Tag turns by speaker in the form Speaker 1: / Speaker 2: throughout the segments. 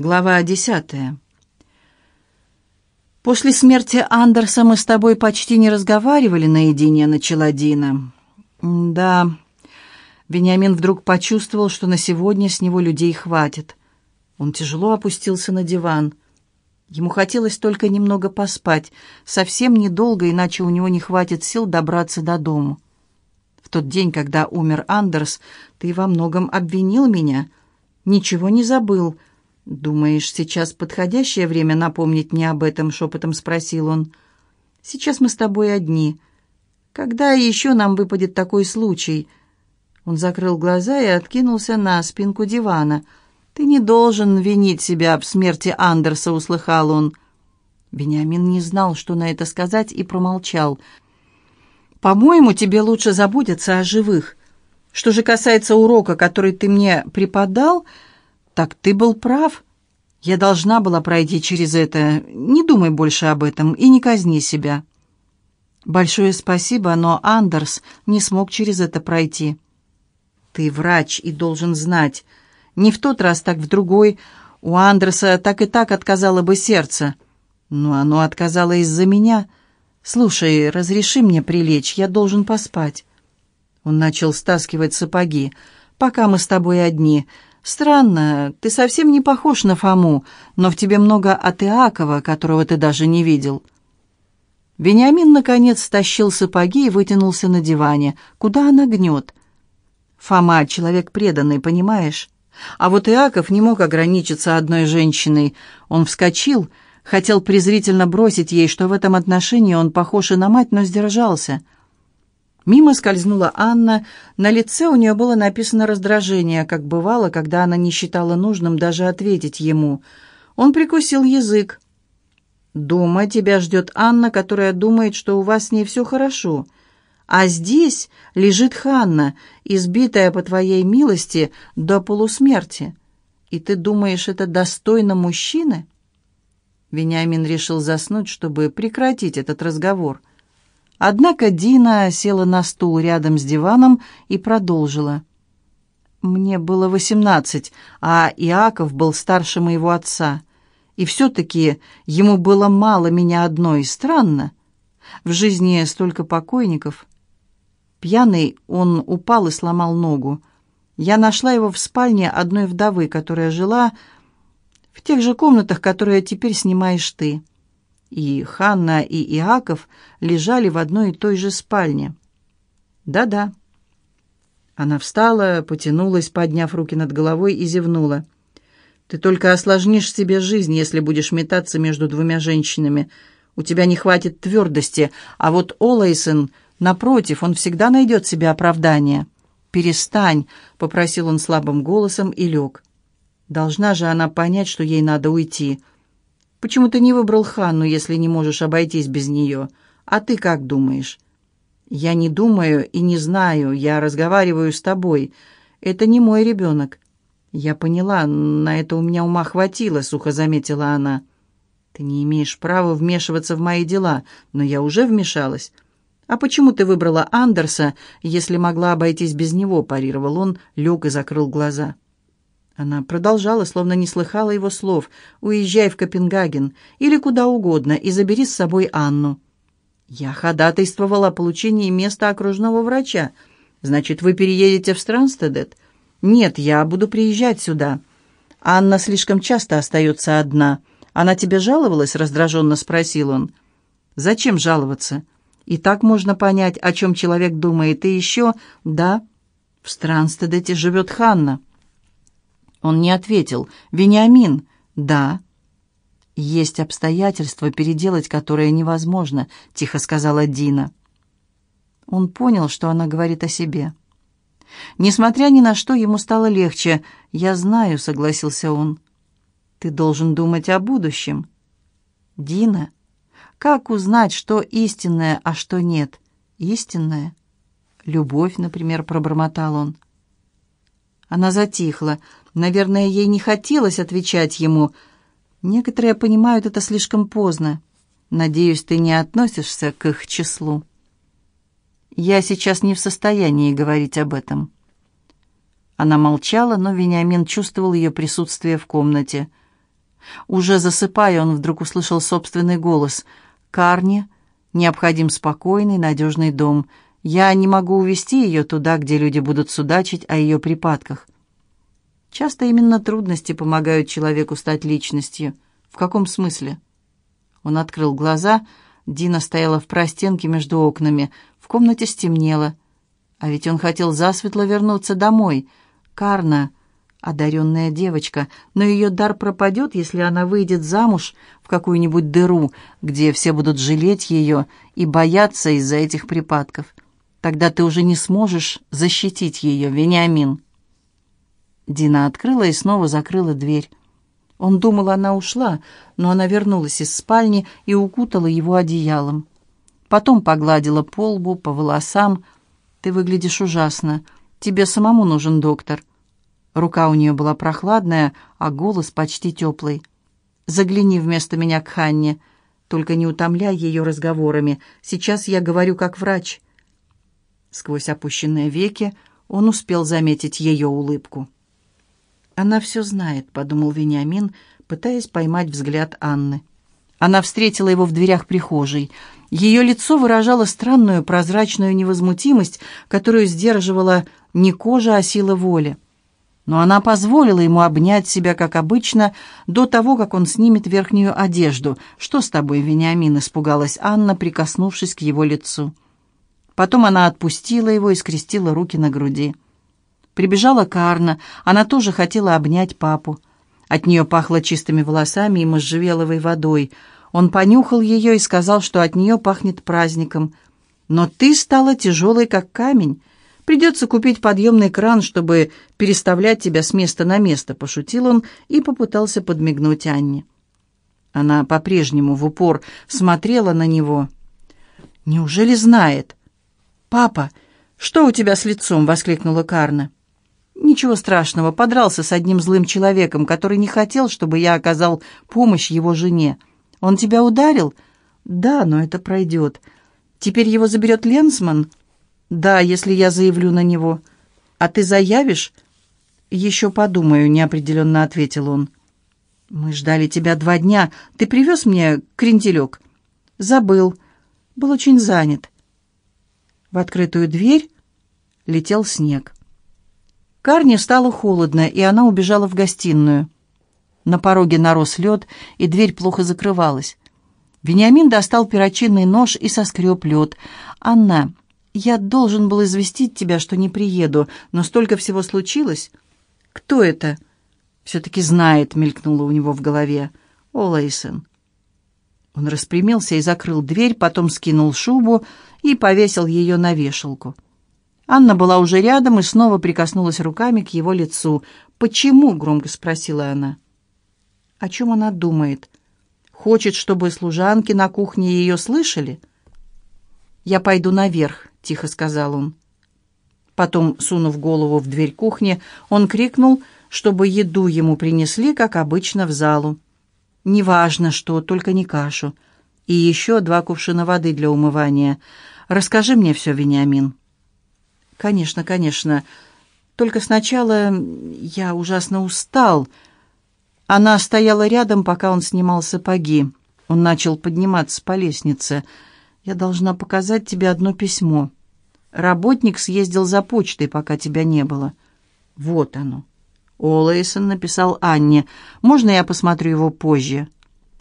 Speaker 1: Глава десятая. «После смерти Андерса мы с тобой почти не разговаривали наедине», — начала Дина. «Да». Вениамин вдруг почувствовал, что на сегодня с него людей хватит. Он тяжело опустился на диван. Ему хотелось только немного поспать, совсем недолго, иначе у него не хватит сил добраться до дому. В тот день, когда умер Андерс, ты во многом обвинил меня. Ничего не забыл. Думаешь, сейчас подходящее время напомнить мне об этом, шепотом спросил он. Сейчас мы с тобой одни. Когда еще нам выпадет такой случай? Он закрыл глаза и откинулся на спинку дивана. Ты не должен винить себя об смерти Андерса, услыхал он. Бениамин не знал, что на это сказать, и промолчал. «По-моему, тебе лучше заботиться о живых. Что же касается урока, который ты мне преподал, так ты был прав. Я должна была пройти через это. Не думай больше об этом и не казни себя». «Большое спасибо, но Андерс не смог через это пройти». «Ты врач и должен знать. Не в тот раз, так в другой. У Андерса так и так отказало бы сердце. Но оно отказало из-за меня». «Слушай, разреши мне прилечь, я должен поспать». Он начал стаскивать сапоги. «Пока мы с тобой одни. Странно, ты совсем не похож на Фому, но в тебе много от Иакова, которого ты даже не видел». Вениамин, наконец, стащил сапоги и вытянулся на диване. Куда она гнет? Фома — человек преданный, понимаешь? А вот Иаков не мог ограничиться одной женщиной. Он вскочил — Хотел презрительно бросить ей, что в этом отношении он похож и на мать, но сдержался. Мимо скользнула Анна. На лице у нее было написано раздражение, как бывало, когда она не считала нужным даже ответить ему. Он прикусил язык. «Дома тебя ждет Анна, которая думает, что у вас с ней все хорошо. А здесь лежит Ханна, избитая по твоей милости до полусмерти. И ты думаешь, это достойно мужчины?» Вениамин решил заснуть, чтобы прекратить этот разговор. Однако Дина села на стул рядом с диваном и продолжила. «Мне было восемнадцать, а Иаков был старше моего отца. И все-таки ему было мало меня одной. Странно. В жизни столько покойников». Пьяный он упал и сломал ногу. Я нашла его в спальне одной вдовы, которая жила в тех же комнатах, которые теперь снимаешь ты. И Ханна, и Иаков лежали в одной и той же спальне. Да-да. Она встала, потянулась, подняв руки над головой и зевнула. Ты только осложнишь себе жизнь, если будешь метаться между двумя женщинами. У тебя не хватит твердости, а вот Олайсон, напротив, он всегда найдет себе оправдание. «Перестань», — попросил он слабым голосом и лег. Должна же она понять, что ей надо уйти. Почему ты не выбрал Ханну, если не можешь обойтись без нее? А ты как думаешь? Я не думаю и не знаю, я разговариваю с тобой. Это не мой ребенок. Я поняла, на это у меня ума хватило, сухо заметила она. Ты не имеешь права вмешиваться в мои дела, но я уже вмешалась. А почему ты выбрала Андерса, если могла обойтись без него, парировал он, лег и закрыл глаза. Она продолжала, словно не слыхала его слов. «Уезжай в Копенгаген или куда угодно и забери с собой Анну». «Я ходатайствовала о получении места окружного врача. Значит, вы переедете в Странстедет?» «Нет, я буду приезжать сюда». «Анна слишком часто остается одна. Она тебе жаловалась?» — раздраженно спросил он. «Зачем жаловаться? И так можно понять, о чем человек думает. И еще, да, в Странстедете живет Ханна». Он не ответил. «Вениамин?» «Да». «Есть обстоятельства, переделать которые невозможно», — тихо сказала Дина. Он понял, что она говорит о себе. Несмотря ни на что, ему стало легче. «Я знаю», — согласился он. «Ты должен думать о будущем». «Дина, как узнать, что истинное, а что нет?» «Истинное?» «Любовь, например», — пробормотал он. Она затихла. Наверное, ей не хотелось отвечать ему. Некоторые понимают это слишком поздно. Надеюсь, ты не относишься к их числу. Я сейчас не в состоянии говорить об этом. Она молчала, но Вениамин чувствовал ее присутствие в комнате. Уже засыпая, он вдруг услышал собственный голос. «Карни, необходим спокойный, надежный дом. Я не могу увести ее туда, где люди будут судачить о ее припадках». Часто именно трудности помогают человеку стать личностью. В каком смысле? Он открыл глаза. Дина стояла в простенке между окнами. В комнате стемнело. А ведь он хотел засветло вернуться домой. Карна, одаренная девочка, но ее дар пропадет, если она выйдет замуж в какую-нибудь дыру, где все будут жалеть ее и бояться из-за этих припадков. Тогда ты уже не сможешь защитить ее, Вениамин. Дина открыла и снова закрыла дверь. Он думал, она ушла, но она вернулась из спальни и укутала его одеялом. Потом погладила по лбу, по волосам. «Ты выглядишь ужасно. Тебе самому нужен доктор». Рука у нее была прохладная, а голос почти теплый. «Загляни вместо меня к Ханне. Только не утомляй ее разговорами. Сейчас я говорю как врач». Сквозь опущенные веки он успел заметить ее улыбку. «Она все знает», — подумал Вениамин, пытаясь поймать взгляд Анны. Она встретила его в дверях прихожей. Ее лицо выражало странную прозрачную невозмутимость, которую сдерживала не кожа, а сила воли. Но она позволила ему обнять себя, как обычно, до того, как он снимет верхнюю одежду. «Что с тобой, Вениамин?» — испугалась Анна, прикоснувшись к его лицу. Потом она отпустила его и скрестила руки на груди. Прибежала Карна, она тоже хотела обнять папу. От нее пахло чистыми волосами и можжевеловой водой. Он понюхал ее и сказал, что от нее пахнет праздником. «Но ты стала тяжелой, как камень. Придется купить подъемный кран, чтобы переставлять тебя с места на место», — пошутил он и попытался подмигнуть Анне. Она по-прежнему в упор смотрела на него. «Неужели знает?» «Папа, что у тебя с лицом?» — воскликнула Карна. «Ничего страшного, подрался с одним злым человеком, который не хотел, чтобы я оказал помощь его жене. Он тебя ударил?» «Да, но это пройдет. Теперь его заберет Ленсман?» «Да, если я заявлю на него». «А ты заявишь?» «Еще подумаю», — неопределенно ответил он. «Мы ждали тебя два дня. Ты привез мне кренделек?» «Забыл. Был очень занят». В открытую дверь летел снег. Карне стало холодно, и она убежала в гостиную. На пороге нарос лед, и дверь плохо закрывалась. Вениамин достал перочинный нож и соскреб лед. «Анна, я должен был известить тебя, что не приеду, но столько всего случилось». «Кто это?» «Все-таки знает», — мелькнуло у него в голове. «О, Лейсон». Он распрямился и закрыл дверь, потом скинул шубу и повесил ее на вешалку. Анна была уже рядом и снова прикоснулась руками к его лицу. «Почему?» — громко спросила она. «О чем она думает? Хочет, чтобы служанки на кухне ее слышали?» «Я пойду наверх», — тихо сказал он. Потом, сунув голову в дверь кухни, он крикнул, чтобы еду ему принесли, как обычно, в залу. «Неважно что, только не кашу. И еще два кувшина воды для умывания. Расскажи мне все, Вениамин». «Конечно, конечно. Только сначала я ужасно устал». Она стояла рядом, пока он снимал сапоги. Он начал подниматься по лестнице. «Я должна показать тебе одно письмо. Работник съездил за почтой, пока тебя не было. Вот оно». Олэйсон написал Анне. «Можно я посмотрю его позже?»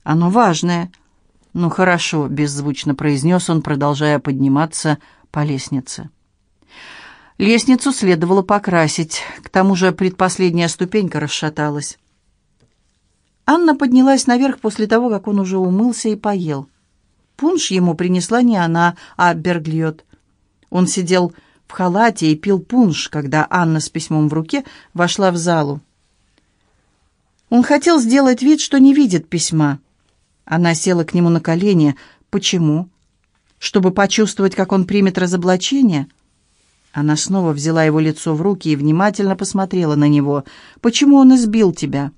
Speaker 1: «Оно важное». «Ну хорошо», — беззвучно произнес он, продолжая подниматься по лестнице. Лестницу следовало покрасить, к тому же предпоследняя ступенька расшаталась. Анна поднялась наверх после того, как он уже умылся и поел. Пунш ему принесла не она, а Берглиот. Он сидел в халате и пил пунш, когда Анна с письмом в руке вошла в залу. Он хотел сделать вид, что не видит письма. Она села к нему на колени. Почему? Чтобы почувствовать, как он примет разоблачение? Она снова взяла его лицо в руки и внимательно посмотрела на него. «Почему он избил тебя?»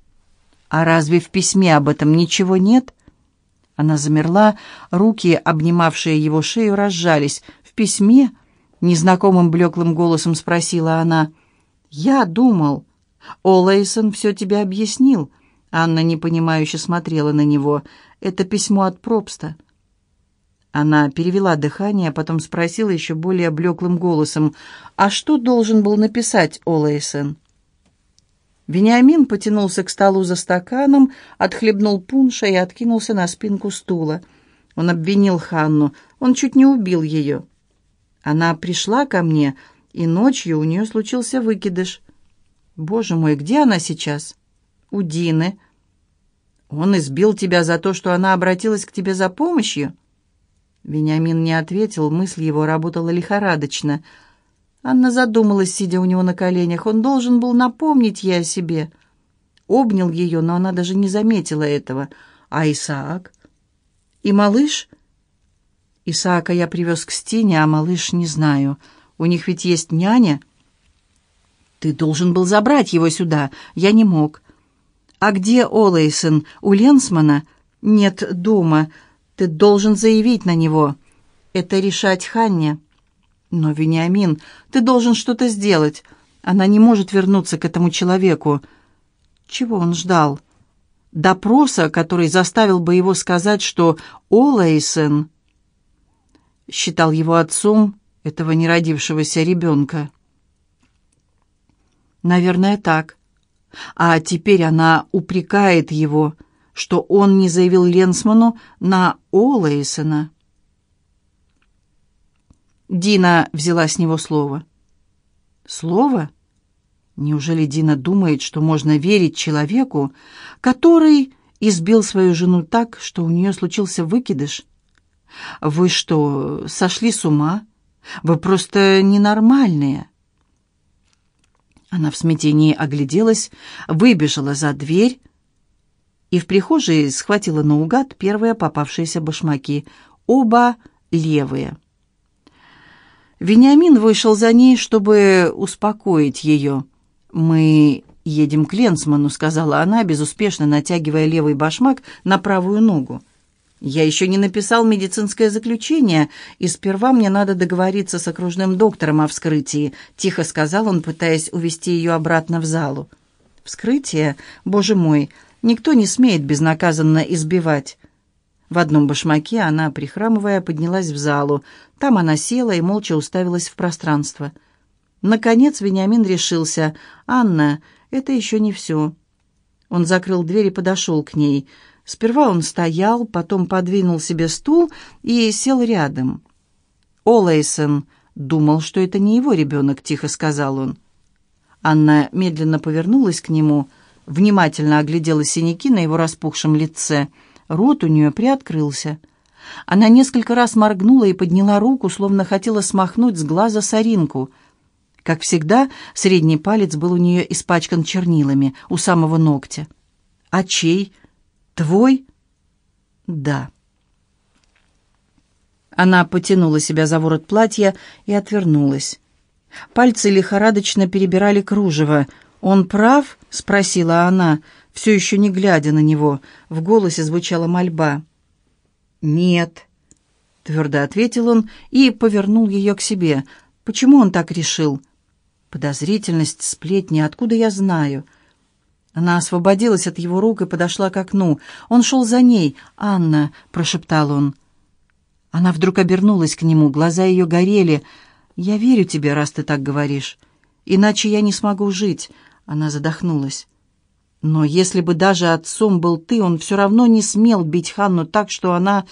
Speaker 1: «А разве в письме об этом ничего нет?» Она замерла, руки, обнимавшие его шею, разжались. «В письме?» — незнакомым блеклым голосом спросила она. «Я думал. Олэйсон все тебе объяснил. Анна непонимающе смотрела на него. «Это письмо от Пробста». Она перевела дыхание, а потом спросила еще более блеклым голосом, «А что должен был написать Олэйсон?» Вениамин потянулся к столу за стаканом, отхлебнул пунша и откинулся на спинку стула. Он обвинил Ханну, он чуть не убил ее. Она пришла ко мне, и ночью у нее случился выкидыш. Боже мой, где она сейчас? У Дины. Он избил тебя за то, что она обратилась к тебе за помощью? Вениамин не ответил, мысль его работала лихорадочно. Анна задумалась, сидя у него на коленях. Он должен был напомнить ей о себе. Обнял ее, но она даже не заметила этого. А Исаак? И малыш? Исаака я привез к Стине, а малыш не знаю. У них ведь есть няня. Ты должен был забрать его сюда. Я не мог. А где Олейсон? У Ленсмана? Нет, дома. Ты должен заявить на него. Это решать Ханне. Но, Вениамин, ты должен что-то сделать. Она не может вернуться к этому человеку. Чего он ждал? Допроса, который заставил бы его сказать, что Олейсон считал его отцом этого неродившегося ребенка. Наверное, так. А теперь она упрекает его, что он не заявил Ленсману на Олэйсона. Дина взяла с него слово. Слово? Неужели Дина думает, что можно верить человеку, который избил свою жену так, что у нее случился выкидыш? Вы что, сошли с ума? Вы просто ненормальные. Она в смятении огляделась, выбежала за дверь и в прихожей схватила наугад первые попавшиеся башмаки, оба левые. Вениамин вышел за ней, чтобы успокоить ее. «Мы едем к Ленсману», — сказала она, безуспешно натягивая левый башмак на правую ногу. «Я еще не написал медицинское заключение, и сперва мне надо договориться с окружным доктором о вскрытии», — тихо сказал он, пытаясь увести ее обратно в залу. «Вскрытие? Боже мой, никто не смеет безнаказанно избивать». В одном башмаке она, прихрамывая, поднялась в залу. Там она села и молча уставилась в пространство. Наконец Вениамин решился. «Анна, это еще не все». Он закрыл дверь и подошел к ней — Сперва он стоял, потом подвинул себе стул и сел рядом. Олэйсон думал, что это не его ребенок, тихо сказал он. Анна медленно повернулась к нему, внимательно оглядела синяки на его распухшем лице. Рот у нее приоткрылся. Она несколько раз моргнула и подняла руку, словно хотела смахнуть с глаза соринку. Как всегда, средний палец был у нее испачкан чернилами у самого ногтя. «А чей?» «Твой?» «Да». Она потянула себя за ворот платья и отвернулась. Пальцы лихорадочно перебирали кружево. «Он прав?» — спросила она, все еще не глядя на него. В голосе звучала мольба. «Нет», — твердо ответил он и повернул ее к себе. «Почему он так решил?» «Подозрительность, сплетни, откуда я знаю?» Она освободилась от его рук и подошла к окну. Он шел за ней. «Анна», — прошептал он. Она вдруг обернулась к нему, глаза ее горели. «Я верю тебе, раз ты так говоришь. Иначе я не смогу жить». Она задохнулась. «Но если бы даже отцом был ты, он все равно не смел бить Ханну так, что она...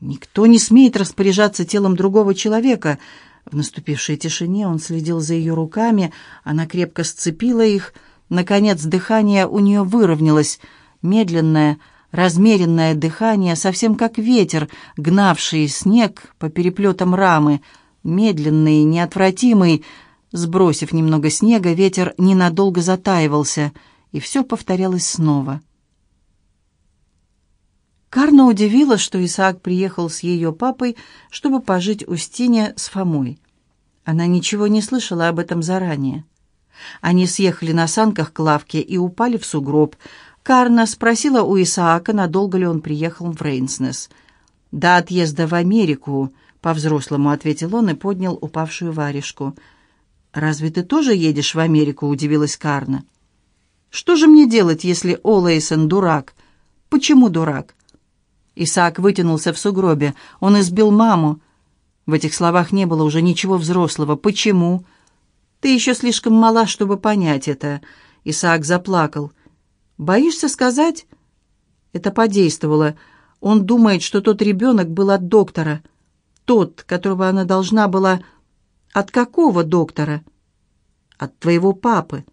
Speaker 1: Никто не смеет распоряжаться телом другого человека». В наступившей тишине он следил за ее руками, она крепко сцепила их, — Наконец дыхание у нее выровнялось, медленное, размеренное дыхание, совсем как ветер, гнавший снег по переплетам рамы, медленный, неотвратимый. Сбросив немного снега, ветер ненадолго затаивался, и все повторялось снова. Карна удивила, что Исаак приехал с ее папой, чтобы пожить у Стине с Фомой. Она ничего не слышала об этом заранее. Они съехали на санках к лавке и упали в сугроб. Карна спросила у Исаака, надолго ли он приехал в Рейнснес. «До отъезда в Америку», — по-взрослому ответил он и поднял упавшую варежку. «Разве ты тоже едешь в Америку?» — удивилась Карна. Что же мне делать, если Олэйсон дурак? Почему дурак?» Исаак вытянулся в сугробе. Он избил маму. В этих словах не было уже ничего взрослого. «Почему?» «Ты еще слишком мала, чтобы понять это». Исаак заплакал. «Боишься сказать?» Это подействовало. Он думает, что тот ребенок был от доктора. Тот, которого она должна была... От какого доктора? От твоего папы.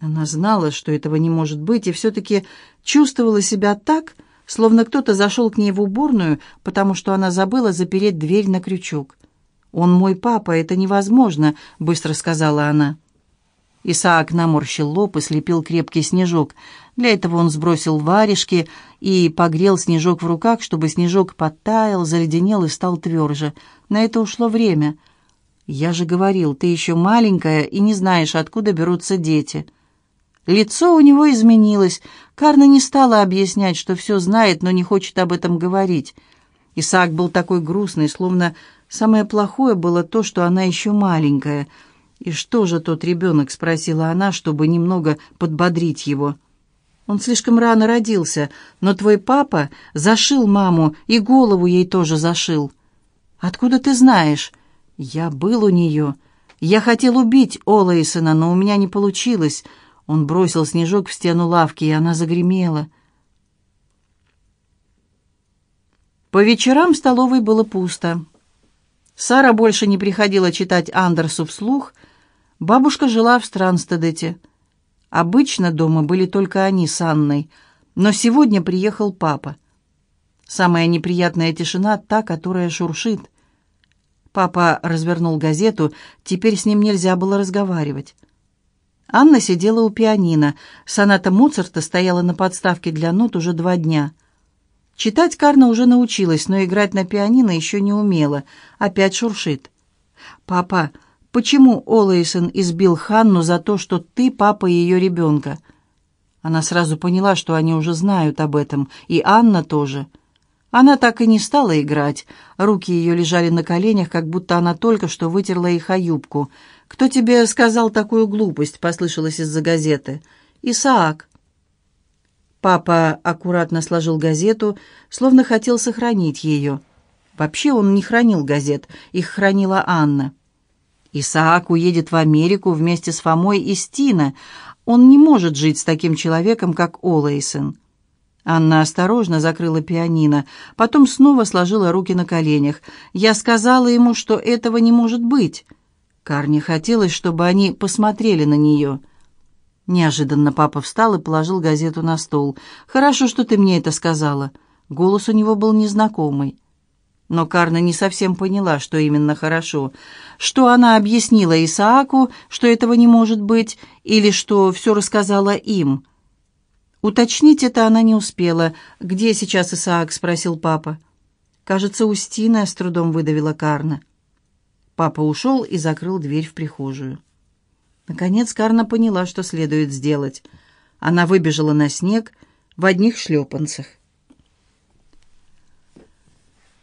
Speaker 1: Она знала, что этого не может быть, и все-таки чувствовала себя так, словно кто-то зашел к ней в уборную, потому что она забыла запереть дверь на крючок. «Он мой папа, это невозможно», — быстро сказала она. Исаак наморщил лоб и слепил крепкий снежок. Для этого он сбросил варежки и погрел снежок в руках, чтобы снежок подтаял, заледенел и стал тверже. На это ушло время. «Я же говорил, ты еще маленькая и не знаешь, откуда берутся дети». Лицо у него изменилось. Карна не стала объяснять, что все знает, но не хочет об этом говорить. Исаак был такой грустный, словно самое плохое было то, что она еще маленькая. «И что же тот ребенок?» — спросила она, чтобы немного подбодрить его. «Он слишком рано родился, но твой папа зашил маму и голову ей тоже зашил». «Откуда ты знаешь?» «Я был у нее. Я хотел убить Олэйсона, но у меня не получилось». Он бросил снежок в стену лавки, и она загремела. По вечерам в столовой было пусто. Сара больше не приходила читать Андерсу вслух. Бабушка жила в Странстедете. Обычно дома были только они с Анной, но сегодня приехал папа. Самая неприятная тишина — та, которая шуршит. Папа развернул газету, теперь с ним нельзя было разговаривать. Анна сидела у пианино. Соната Моцарта стояла на подставке для нот уже два дня. Читать Карна уже научилась, но играть на пианино еще не умела. Опять шуршит. «Папа, почему Олэйсон избил Ханну за то, что ты папа ее ребенка?» Она сразу поняла, что они уже знают об этом, и Анна тоже. Она так и не стала играть. Руки ее лежали на коленях, как будто она только что вытерла их о юбку — «Кто тебе сказал такую глупость?» — послышалось из-за газеты. «Исаак». Папа аккуратно сложил газету, словно хотел сохранить ее. Вообще он не хранил газет, их хранила Анна. Исаак уедет в Америку вместе с Фомой и Стина. Он не может жить с таким человеком, как Олэйсон. Анна осторожно закрыла пианино, потом снова сложила руки на коленях. «Я сказала ему, что этого не может быть». Карне хотелось, чтобы они посмотрели на нее. Неожиданно папа встал и положил газету на стол. «Хорошо, что ты мне это сказала». Голос у него был незнакомый. Но Карна не совсем поняла, что именно хорошо. Что она объяснила Исааку, что этого не может быть, или что все рассказала им. Уточнить это она не успела. «Где сейчас Исаак?» — спросил папа. «Кажется, Устина», — с трудом выдавила Карна. Папа ушел и закрыл дверь в прихожую. Наконец Карна поняла, что следует сделать. Она выбежала на снег в одних шлепанцах.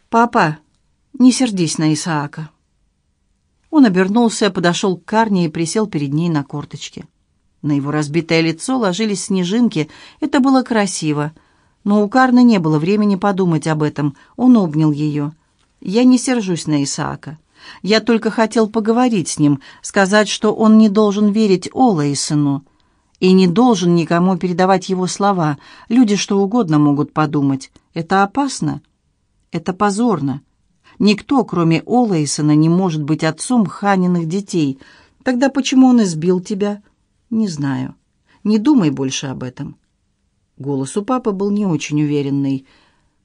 Speaker 1: «Папа, не сердись на Исаака». Он обернулся, подошел к Карне и присел перед ней на корточке. На его разбитое лицо ложились снежинки. Это было красиво. Но у Карны не было времени подумать об этом. Он обнял ее. «Я не сержусь на Исаака. Я только хотел поговорить с ним, сказать, что он не должен верить Олэйсону и не должен никому передавать его слова. Люди что угодно могут подумать. Это опасно. Это позорно. Никто, кроме Олэйсона, не может быть отцом Ханиных детей. Тогда почему он избил тебя? Не знаю. Не думай больше об этом. Голос у папы был не очень уверенный.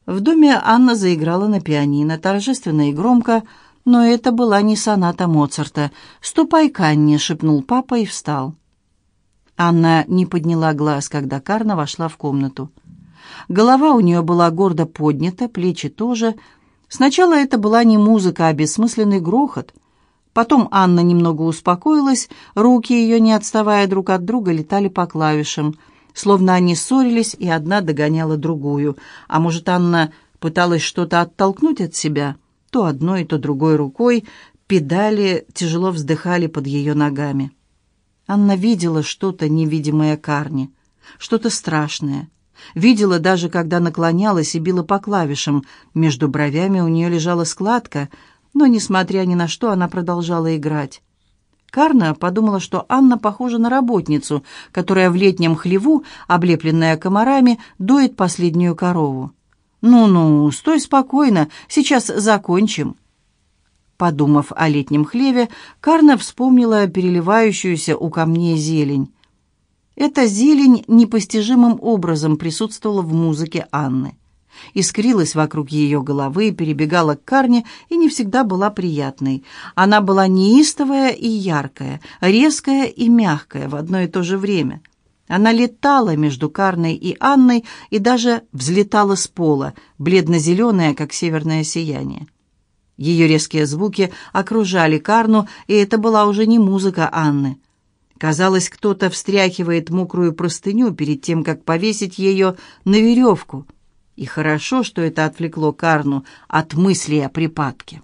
Speaker 1: В доме Анна заиграла на пианино, торжественно и громко, но это была не соната Моцарта. «Ступай к Анне», — шепнул папа и встал. Анна не подняла глаз, когда Карна вошла в комнату. Голова у нее была гордо поднята, плечи тоже. Сначала это была не музыка, а бессмысленный грохот. Потом Анна немного успокоилась, руки ее, не отставая друг от друга, летали по клавишам, словно они ссорились, и одна догоняла другую. А может, Анна пыталась что-то оттолкнуть от себя — то одной, то другой рукой, педали тяжело вздыхали под ее ногами. Анна видела что-то невидимое Карне, что-то страшное. Видела даже, когда наклонялась и била по клавишам. Между бровями у нее лежала складка, но, несмотря ни на что, она продолжала играть. Карна подумала, что Анна похожа на работницу, которая в летнем хлеву, облепленная комарами, доит последнюю корову. «Ну-ну, стой спокойно, сейчас закончим». Подумав о летнем хлеве, Карна вспомнила переливающуюся у камней зелень. Эта зелень непостижимым образом присутствовала в музыке Анны. Искрилась вокруг ее головы, перебегала к Карне и не всегда была приятной. Она была неистовая и яркая, резкая и мягкая в одно и то же время. Она летала между Карной и Анной и даже взлетала с пола, бледно-зеленая, как северное сияние. Ее резкие звуки окружали Карну, и это была уже не музыка Анны. Казалось, кто-то встряхивает мокрую простыню перед тем, как повесить ее на веревку. И хорошо, что это отвлекло Карну от мыслей о припадке.